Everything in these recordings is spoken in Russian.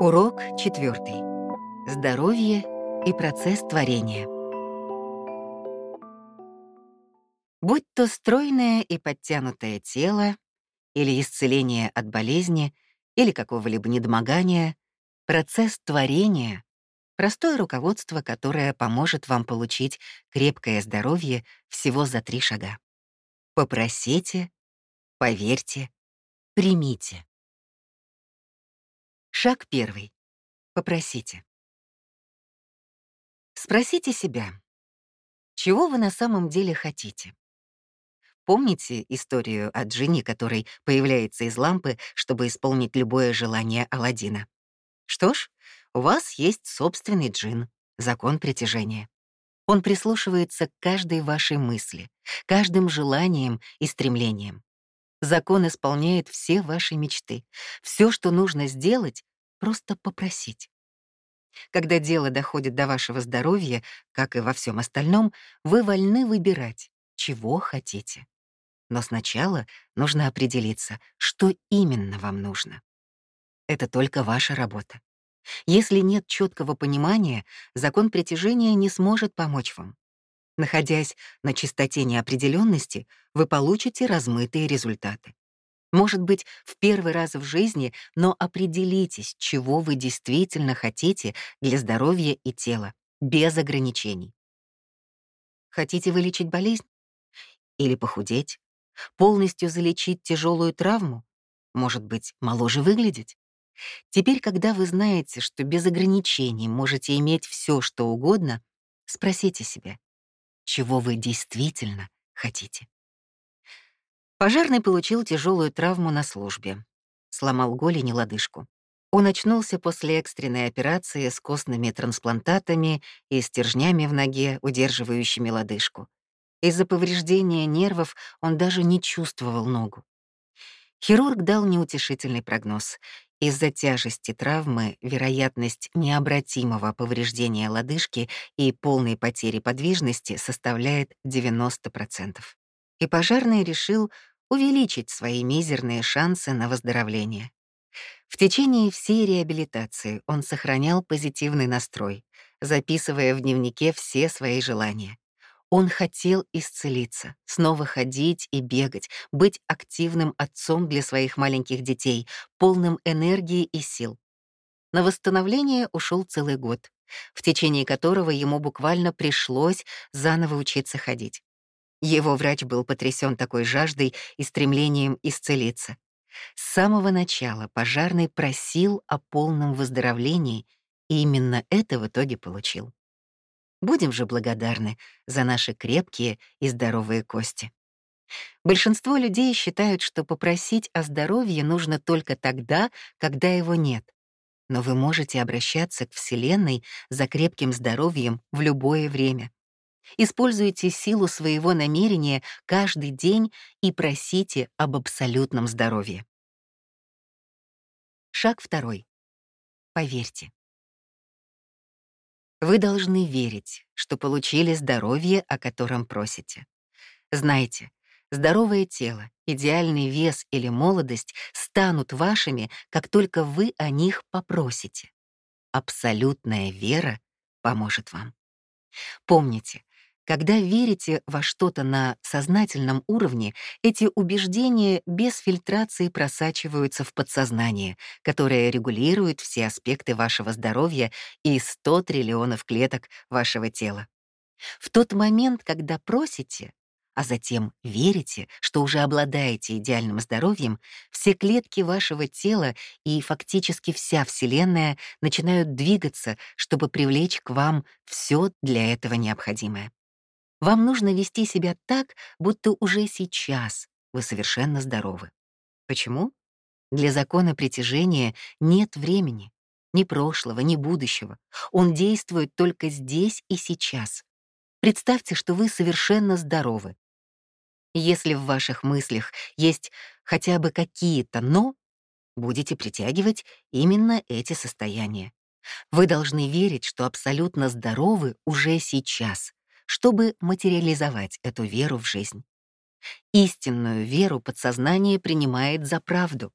Урок четвертый. Здоровье и процесс творения. Будь то стройное и подтянутое тело, или исцеление от болезни, или какого-либо недомогания, процесс творения — простое руководство, которое поможет вам получить крепкое здоровье всего за три шага. Попросите, поверьте, примите. Шаг первый. Попросите. Спросите себя, чего вы на самом деле хотите? Помните историю о джинне, который появляется из лампы, чтобы исполнить любое желание Аладдина? Что ж, у вас есть собственный джин, закон притяжения. Он прислушивается к каждой вашей мысли, каждым желанием и стремлением. Закон исполняет все ваши мечты. Все, что нужно сделать, просто попросить. Когда дело доходит до вашего здоровья, как и во всем остальном, вы вольны выбирать, чего хотите. Но сначала нужно определиться, что именно вам нужно. Это только ваша работа. Если нет четкого понимания, закон притяжения не сможет помочь вам. Находясь на чистоте неопределенности, вы получите размытые результаты. Может быть, в первый раз в жизни, но определитесь, чего вы действительно хотите для здоровья и тела, без ограничений. Хотите вылечить болезнь? Или похудеть? Полностью залечить тяжелую травму? Может быть, моложе выглядеть? Теперь, когда вы знаете, что без ограничений можете иметь все, что угодно, спросите себя, чего вы действительно хотите. Пожарный получил тяжелую травму на службе. Сломал голень и лодыжку. Он очнулся после экстренной операции с костными трансплантатами и стержнями в ноге, удерживающими лодыжку. Из-за повреждения нервов он даже не чувствовал ногу. Хирург дал неутешительный прогноз. Из-за тяжести травмы вероятность необратимого повреждения лодыжки и полной потери подвижности составляет 90%. И пожарный решил увеличить свои мизерные шансы на выздоровление. В течение всей реабилитации он сохранял позитивный настрой, записывая в дневнике все свои желания. Он хотел исцелиться, снова ходить и бегать, быть активным отцом для своих маленьких детей, полным энергии и сил. На восстановление ушел целый год, в течение которого ему буквально пришлось заново учиться ходить. Его врач был потрясен такой жаждой и стремлением исцелиться. С самого начала пожарный просил о полном выздоровлении, и именно это в итоге получил. Будем же благодарны за наши крепкие и здоровые кости. Большинство людей считают, что попросить о здоровье нужно только тогда, когда его нет. Но вы можете обращаться к Вселенной за крепким здоровьем в любое время. Используйте силу своего намерения каждый день и просите об абсолютном здоровье. Шаг второй. Поверьте. Вы должны верить, что получили здоровье, о котором просите. Знайте, здоровое тело, идеальный вес или молодость станут вашими, как только вы о них попросите. Абсолютная вера поможет вам. Помните, когда верите во что-то на сознательном уровне, эти убеждения без фильтрации просачиваются в подсознание, которое регулирует все аспекты вашего здоровья и 100 триллионов клеток вашего тела. В тот момент, когда просите, а затем верите, что уже обладаете идеальным здоровьем, все клетки вашего тела и фактически вся Вселенная начинают двигаться, чтобы привлечь к вам все для этого необходимое. Вам нужно вести себя так, будто уже сейчас вы совершенно здоровы. Почему? Для закона притяжения нет времени, ни прошлого, ни будущего. Он действует только здесь и сейчас. Представьте, что вы совершенно здоровы. Если в ваших мыслях есть хотя бы какие-то «но», будете притягивать именно эти состояния. Вы должны верить, что абсолютно здоровы уже сейчас, чтобы материализовать эту веру в жизнь. Истинную веру подсознание принимает за правду.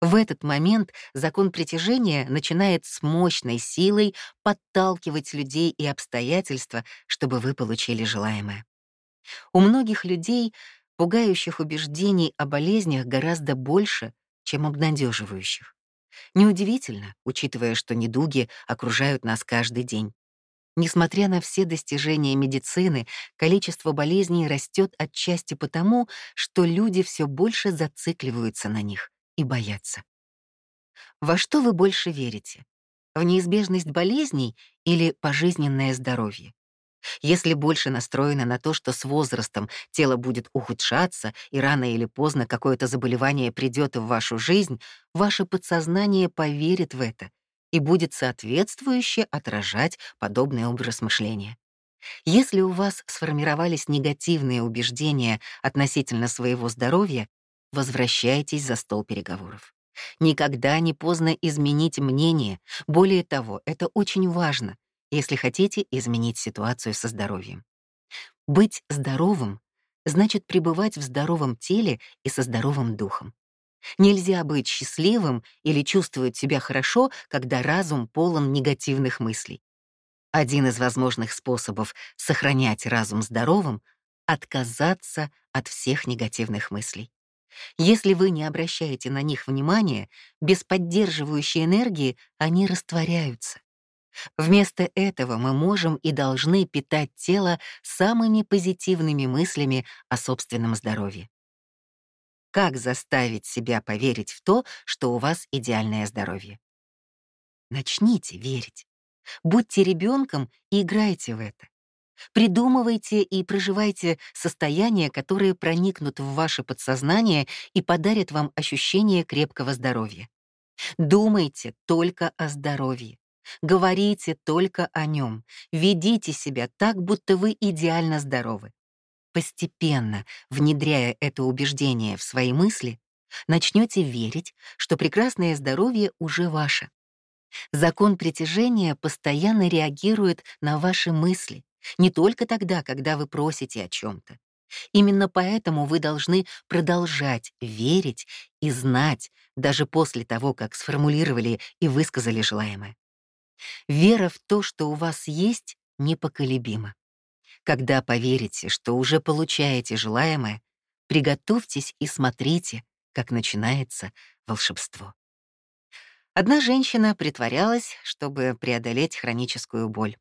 В этот момент закон притяжения начинает с мощной силой подталкивать людей и обстоятельства, чтобы вы получили желаемое. У многих людей пугающих убеждений о болезнях гораздо больше, чем обнадеживающих. Неудивительно, учитывая, что недуги окружают нас каждый день. Несмотря на все достижения медицины, количество болезней растет отчасти потому, что люди все больше зацикливаются на них и боятся. Во что вы больше верите? В неизбежность болезней или пожизненное здоровье? Если больше настроено на то, что с возрастом тело будет ухудшаться и рано или поздно какое-то заболевание придет в вашу жизнь, ваше подсознание поверит в это и будет соответствующе отражать подобный образ мышления. Если у вас сформировались негативные убеждения относительно своего здоровья, возвращайтесь за стол переговоров. Никогда не поздно изменить мнение. Более того, это очень важно, если хотите изменить ситуацию со здоровьем. Быть здоровым значит пребывать в здоровом теле и со здоровым духом. Нельзя быть счастливым или чувствовать себя хорошо, когда разум полон негативных мыслей. Один из возможных способов сохранять разум здоровым — отказаться от всех негативных мыслей. Если вы не обращаете на них внимания, без поддерживающей энергии они растворяются. Вместо этого мы можем и должны питать тело самыми позитивными мыслями о собственном здоровье. Как заставить себя поверить в то, что у вас идеальное здоровье? Начните верить. Будьте ребенком и играйте в это. Придумывайте и проживайте состояния, которые проникнут в ваше подсознание и подарят вам ощущение крепкого здоровья. Думайте только о здоровье. Говорите только о нем. Ведите себя так, будто вы идеально здоровы. Постепенно, внедряя это убеждение в свои мысли, начнете верить, что прекрасное здоровье уже ваше. Закон притяжения постоянно реагирует на ваши мысли, не только тогда, когда вы просите о чем-то. Именно поэтому вы должны продолжать верить и знать, даже после того, как сформулировали и высказали желаемое. Вера в то, что у вас есть, непоколебима. Когда поверите, что уже получаете желаемое, приготовьтесь и смотрите, как начинается волшебство. Одна женщина притворялась, чтобы преодолеть хроническую боль.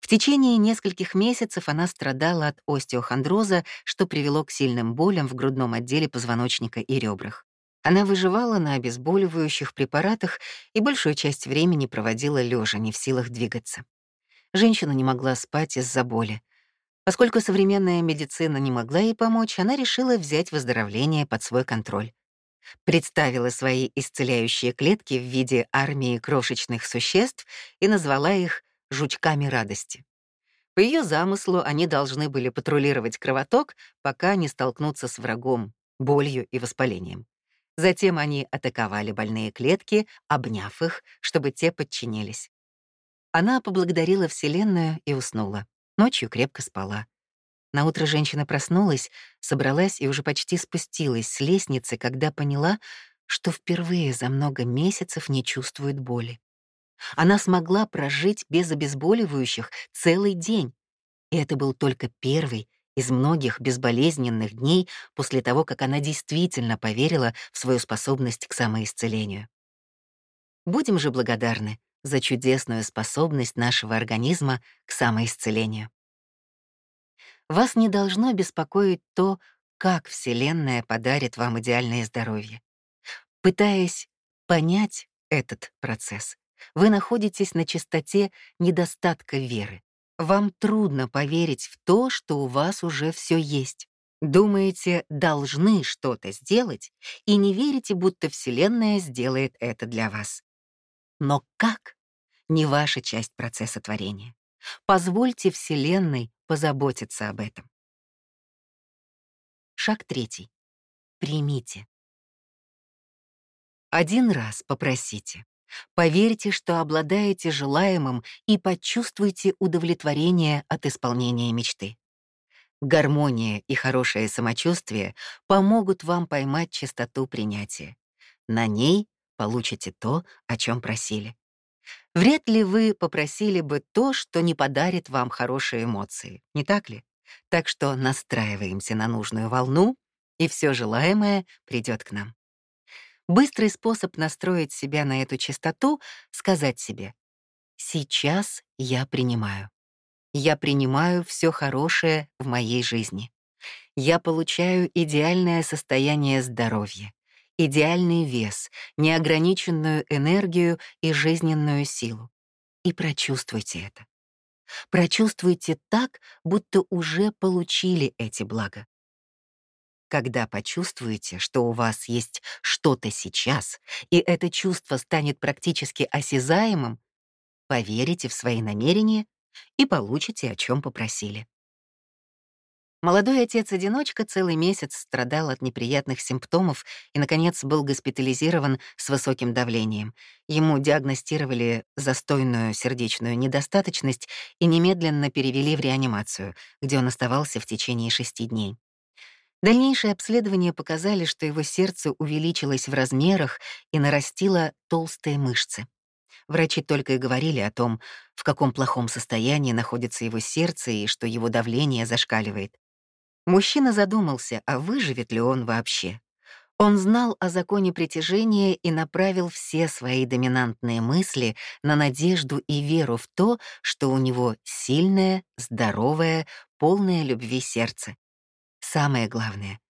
В течение нескольких месяцев она страдала от остеохондроза, что привело к сильным болям в грудном отделе позвоночника и ребрах. Она выживала на обезболивающих препаратах и большую часть времени проводила лежа, не в силах двигаться. Женщина не могла спать из-за боли. Поскольку современная медицина не могла ей помочь, она решила взять выздоровление под свой контроль. Представила свои исцеляющие клетки в виде армии крошечных существ и назвала их «жучками радости». По ее замыслу они должны были патрулировать кровоток, пока не столкнутся с врагом, болью и воспалением. Затем они атаковали больные клетки, обняв их, чтобы те подчинились. Она поблагодарила Вселенную и уснула. Ночью крепко спала. На утро женщина проснулась, собралась и уже почти спустилась с лестницы, когда поняла, что впервые за много месяцев не чувствует боли. Она смогла прожить без обезболивающих целый день. И это был только первый из многих безболезненных дней после того, как она действительно поверила в свою способность к самоисцелению. Будем же благодарны за чудесную способность нашего организма к самоисцелению. Вас не должно беспокоить то, как Вселенная подарит вам идеальное здоровье. Пытаясь понять этот процесс, вы находитесь на чистоте недостатка веры. Вам трудно поверить в то, что у вас уже все есть. Думаете, должны что-то сделать, и не верите, будто Вселенная сделает это для вас. Но как? Не ваша часть процесса творения. Позвольте Вселенной позаботиться об этом. Шаг третий. Примите. Один раз попросите. Поверьте, что обладаете желаемым и почувствуйте удовлетворение от исполнения мечты. Гармония и хорошее самочувствие помогут вам поймать чистоту принятия. На ней получите то, о чем просили. Вряд ли вы попросили бы то, что не подарит вам хорошие эмоции, не так ли? Так что настраиваемся на нужную волну, и все желаемое придет к нам. Быстрый способ настроить себя на эту частоту — сказать себе «Сейчас я принимаю. Я принимаю все хорошее в моей жизни. Я получаю идеальное состояние здоровья, идеальный вес, неограниченную энергию и жизненную силу. И прочувствуйте это. Прочувствуйте так, будто уже получили эти блага. Когда почувствуете, что у вас есть что-то сейчас, и это чувство станет практически осязаемым, поверите в свои намерения и получите, о чем попросили. Молодой отец-одиночка целый месяц страдал от неприятных симптомов и, наконец, был госпитализирован с высоким давлением. Ему диагностировали застойную сердечную недостаточность и немедленно перевели в реанимацию, где он оставался в течение шести дней. Дальнейшие обследования показали, что его сердце увеличилось в размерах и нарастило толстые мышцы. Врачи только и говорили о том, в каком плохом состоянии находится его сердце и что его давление зашкаливает. Мужчина задумался, а выживет ли он вообще. Он знал о законе притяжения и направил все свои доминантные мысли на надежду и веру в то, что у него сильное, здоровое, полное любви сердце. Самое главное,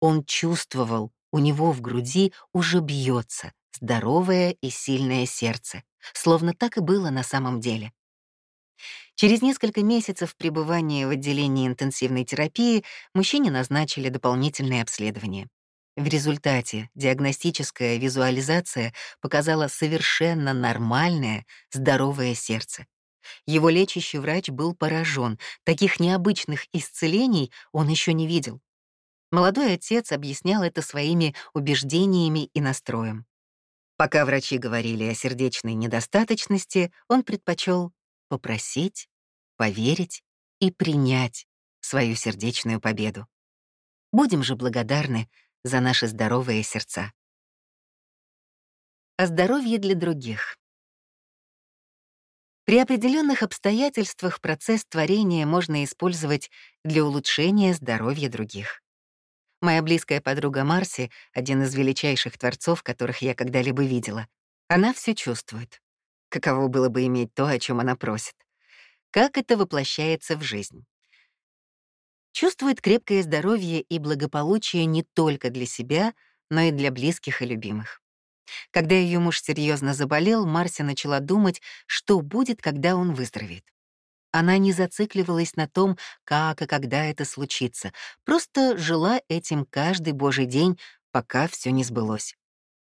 он чувствовал, у него в груди уже бьется здоровое и сильное сердце, словно так и было на самом деле. Через несколько месяцев пребывания в отделении интенсивной терапии мужчине назначили дополнительные обследования. В результате диагностическая визуализация показала совершенно нормальное, здоровое сердце. Его лечащий врач был поражен. Таких необычных исцелений он еще не видел. Молодой отец объяснял это своими убеждениями и настроем. Пока врачи говорили о сердечной недостаточности, он предпочел попросить, поверить и принять свою сердечную победу. Будем же благодарны за наши здоровые сердца. О здоровье для других. При определенных обстоятельствах процесс творения можно использовать для улучшения здоровья других. Моя близкая подруга Марси — один из величайших творцов, которых я когда-либо видела. Она все чувствует. Каково было бы иметь то, о чем она просит. Как это воплощается в жизнь. Чувствует крепкое здоровье и благополучие не только для себя, но и для близких и любимых. Когда ее муж серьезно заболел, Марся начала думать, что будет, когда он выздоровеет. Она не зацикливалась на том, как и когда это случится, просто жила этим каждый божий день, пока все не сбылось.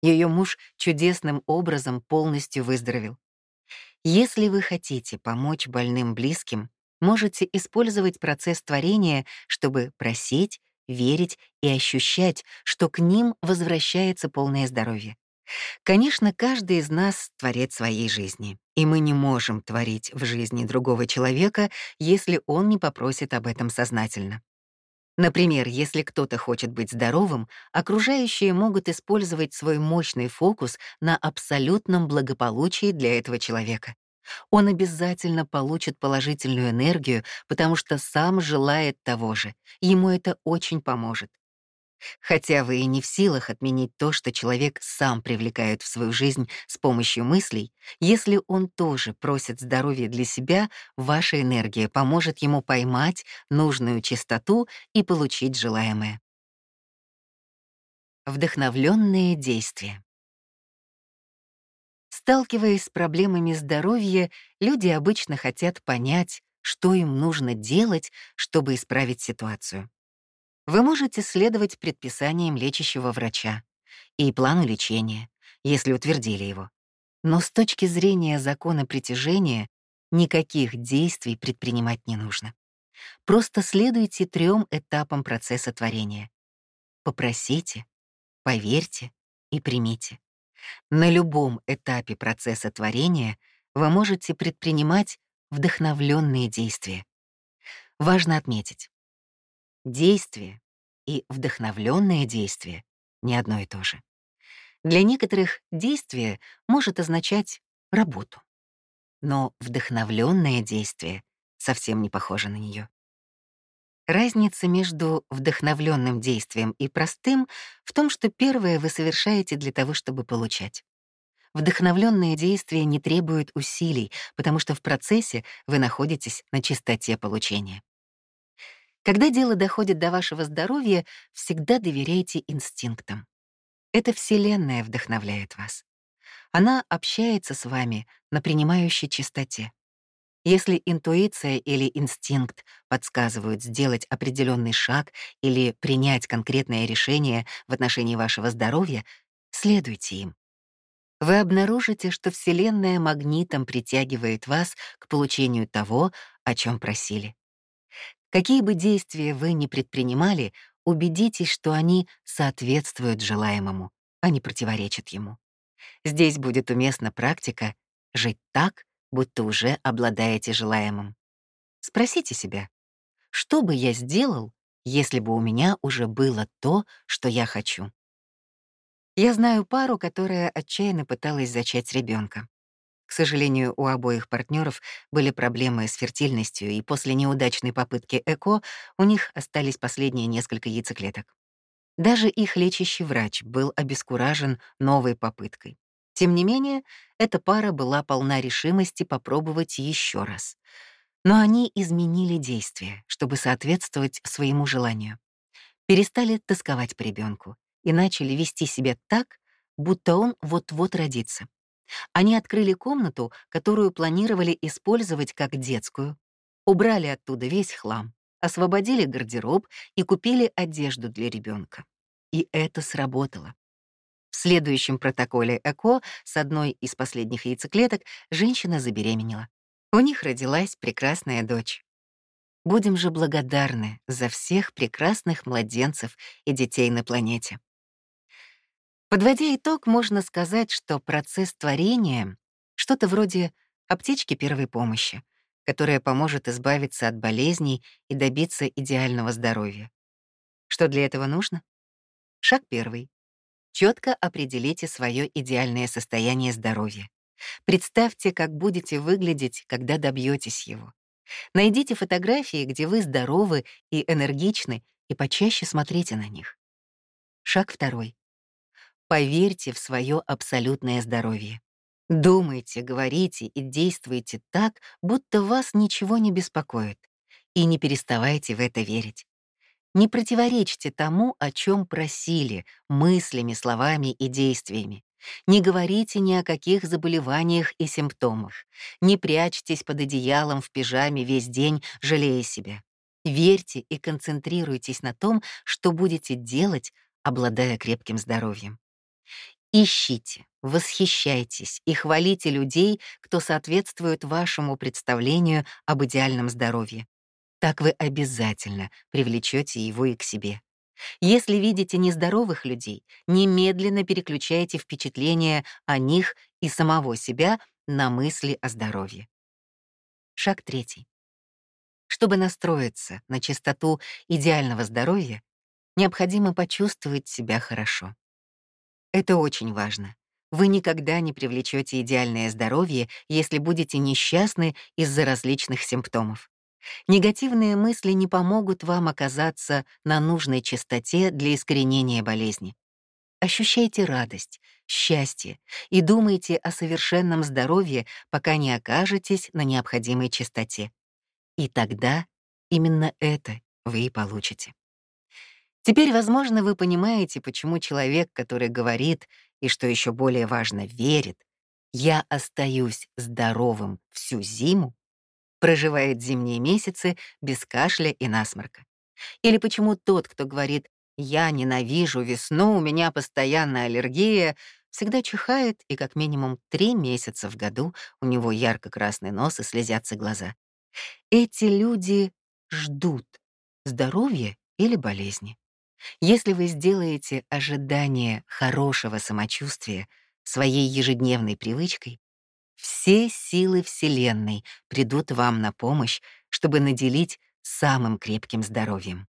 Ее муж чудесным образом полностью выздоровел. Если вы хотите помочь больным близким, можете использовать процесс творения, чтобы просить, верить и ощущать, что к ним возвращается полное здоровье. Конечно, каждый из нас — творец своей жизни, и мы не можем творить в жизни другого человека, если он не попросит об этом сознательно. Например, если кто-то хочет быть здоровым, окружающие могут использовать свой мощный фокус на абсолютном благополучии для этого человека. Он обязательно получит положительную энергию, потому что сам желает того же. Ему это очень поможет. Хотя вы и не в силах отменить то, что человек сам привлекает в свою жизнь с помощью мыслей, если он тоже просит здоровья для себя, ваша энергия поможет ему поймать нужную чистоту и получить желаемое. Вдохновленные действия. Сталкиваясь с проблемами здоровья, люди обычно хотят понять, что им нужно делать, чтобы исправить ситуацию. Вы можете следовать предписаниям лечащего врача и плану лечения, если утвердили его. Но с точки зрения закона притяжения никаких действий предпринимать не нужно. Просто следуйте трем этапам процесса творения. Попросите, поверьте и примите. На любом этапе процесса творения вы можете предпринимать вдохновленные действия. Важно отметить, Действие и вдохновленное действие — не одно и то же. Для некоторых действие может означать работу. Но вдохновленное действие совсем не похоже на нее. Разница между вдохновленным действием и простым в том, что первое вы совершаете для того, чтобы получать. Вдохновленные действия не требуют усилий, потому что в процессе вы находитесь на чистоте получения. Когда дело доходит до вашего здоровья, всегда доверяйте инстинктам. Это Вселенная вдохновляет вас. Она общается с вами на принимающей чистоте. Если интуиция или инстинкт подсказывают сделать определенный шаг или принять конкретное решение в отношении вашего здоровья, следуйте им. Вы обнаружите, что Вселенная магнитом притягивает вас к получению того, о чем просили. Какие бы действия вы ни предпринимали, убедитесь, что они соответствуют желаемому, а не противоречат ему. Здесь будет уместна практика «жить так, будто уже обладаете желаемым. Спросите себя, что бы я сделал, если бы у меня уже было то, что я хочу? Я знаю пару, которая отчаянно пыталась зачать ребенка. К сожалению, у обоих партнеров были проблемы с фертильностью, и после неудачной попытки ЭКО у них остались последние несколько яйцеклеток. Даже их лечащий врач был обескуражен новой попыткой. Тем не менее, эта пара была полна решимости попробовать еще раз. Но они изменили действия, чтобы соответствовать своему желанию. Перестали тосковать по ребенку и начали вести себя так, будто он вот-вот родится. Они открыли комнату, которую планировали использовать как детскую, убрали оттуда весь хлам, освободили гардероб и купили одежду для ребенка. И это сработало. В следующем протоколе ЭКО с одной из последних яйцеклеток женщина забеременела. У них родилась прекрасная дочь. Будем же благодарны за всех прекрасных младенцев и детей на планете. Подводя итог, можно сказать, что процесс творения — что-то вроде аптечки первой помощи, которая поможет избавиться от болезней и добиться идеального здоровья. Что для этого нужно? Шаг первый Четко определите свое идеальное состояние здоровья. Представьте, как будете выглядеть, когда добьетесь его. Найдите фотографии, где вы здоровы и энергичны, и почаще смотрите на них. Шаг второй. Поверьте в свое абсолютное здоровье. Думайте, говорите и действуйте так, будто вас ничего не беспокоит. И не переставайте в это верить. Не противоречьте тому, о чем просили, мыслями, словами и действиями. Не говорите ни о каких заболеваниях и симптомах. Не прячьтесь под одеялом в пижаме весь день, жалея себя. Верьте и концентрируйтесь на том, что будете делать, обладая крепким здоровьем. Ищите, восхищайтесь и хвалите людей, кто соответствует вашему представлению об идеальном здоровье. Так вы обязательно привлечете его и к себе. Если видите нездоровых людей, немедленно переключайте впечатление о них и самого себя на мысли о здоровье. Шаг третий. Чтобы настроиться на чистоту идеального здоровья, необходимо почувствовать себя хорошо. Это очень важно. Вы никогда не привлечете идеальное здоровье, если будете несчастны из-за различных симптомов. Негативные мысли не помогут вам оказаться на нужной частоте для искоренения болезни. Ощущайте радость, счастье и думайте о совершенном здоровье, пока не окажетесь на необходимой частоте. И тогда именно это вы и получите. Теперь, возможно, вы понимаете, почему человек, который говорит и, что еще более важно, верит, «я остаюсь здоровым всю зиму», проживает зимние месяцы без кашля и насморка. Или почему тот, кто говорит «я ненавижу весну, у меня постоянная аллергия», всегда чихает, и как минимум три месяца в году у него ярко-красный нос и слезятся глаза. Эти люди ждут здоровья или болезни. Если вы сделаете ожидание хорошего самочувствия своей ежедневной привычкой, все силы Вселенной придут вам на помощь, чтобы наделить самым крепким здоровьем.